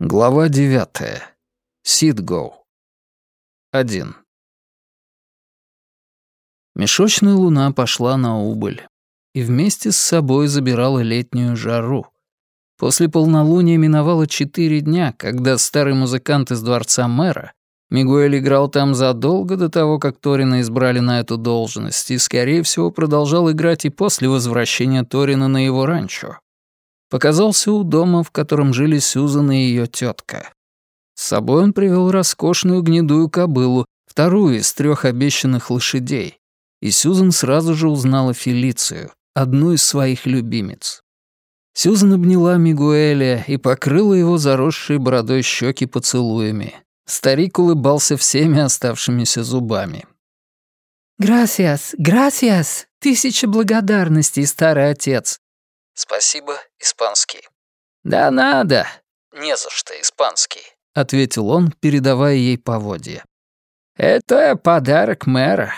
Глава девятая. Сидгоу. Один. Мешочная луна пошла на убыль и вместе с собой забирала летнюю жару. После полнолуния миновало четыре дня, когда старый музыкант из дворца мэра, Мигуэль играл там задолго до того, как Торина избрали на эту должность, и, скорее всего, продолжал играть и после возвращения Торина на его ранчо показался у дома, в котором жили Сюзан и ее тетка. С собой он привел роскошную гнедую кобылу, вторую из трех обещанных лошадей, и Сюзан сразу же узнала Фелицию, одну из своих любимец. Сюзан обняла Мигуэля и покрыла его заросшие бородой щеки поцелуями. Старик улыбался всеми оставшимися зубами. «Грасиас, грасиас! Тысяча благодарностей, старый отец!» «Спасибо, испанский». «Да надо». «Не за что, испанский», — ответил он, передавая ей поводья. «Это подарок мэра».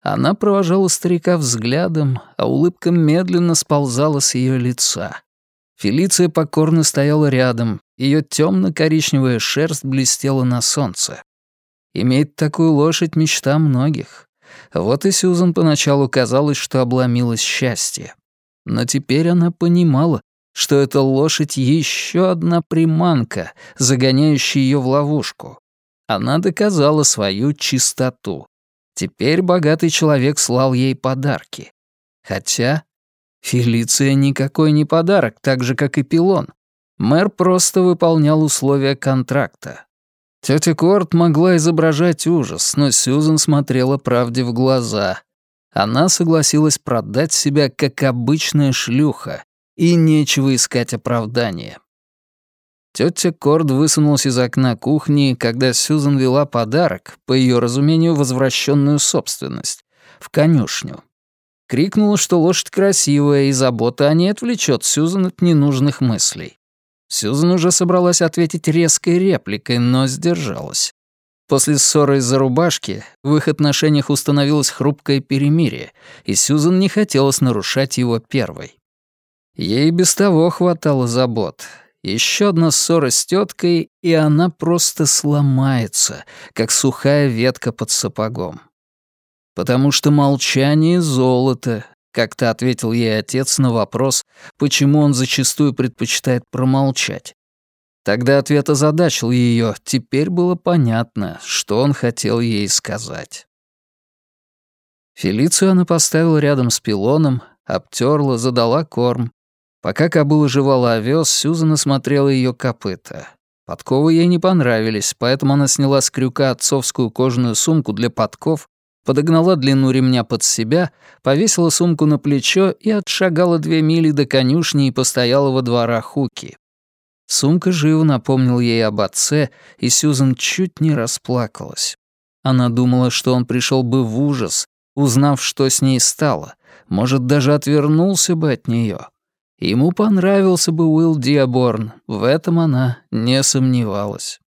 Она провожала старика взглядом, а улыбка медленно сползала с ее лица. Фелиция покорно стояла рядом, ее темно-коричневая шерсть блестела на солнце. Иметь такую лошадь — мечта многих. Вот и Сюзан поначалу казалось, что обломилось счастье. Но теперь она понимала, что эта лошадь еще одна приманка, загоняющая ее в ловушку. Она доказала свою чистоту. Теперь богатый человек слал ей подарки. Хотя Фелиция никакой не подарок, так же, как и пилон. Мэр просто выполнял условия контракта. Тетя Корт могла изображать ужас, но Сьюзен смотрела правде в глаза она согласилась продать себя как обычная шлюха, и нечего искать оправдания. Тетя Корд высунулась из окна кухни, когда Сьюзан вела подарок, по ее разумению, возвращенную собственность, в конюшню. Крикнула, что лошадь красивая, и забота о ней отвлечет Сьюзан от ненужных мыслей. Сьюзан уже собралась ответить резкой репликой, но сдержалась. После ссоры из-за рубашки в их отношениях установилось хрупкое перемирие, и Сьюзан не хотелось нарушать его первой. Ей без того хватало забот. Еще одна ссора с теткой, и она просто сломается, как сухая ветка под сапогом. «Потому что молчание — золото», — как-то ответил ей отец на вопрос, почему он зачастую предпочитает промолчать. Тогда ответ озадачил ее, теперь было понятно, что он хотел ей сказать. Фелицию она поставила рядом с пилоном, обтерла, задала корм. Пока кобыла жевала овес, Сюзан смотрела ее копыта. Подковы ей не понравились, поэтому она сняла с крюка отцовскую кожаную сумку для подков, подогнала длину ремня под себя, повесила сумку на плечо и отшагала две мили до конюшни и постояла во двора Хуки. Сумка живо напомнил ей об отце, и Сьюзан чуть не расплакалась. Она думала, что он пришел бы в ужас, узнав, что с ней стало, может, даже отвернулся бы от нее. Ему понравился бы Уилл Диаборн, в этом она не сомневалась.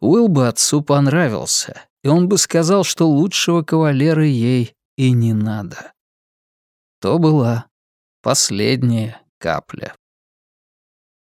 Уилл бы отцу понравился, и он бы сказал, что лучшего кавалера ей и не надо. То была последняя капля.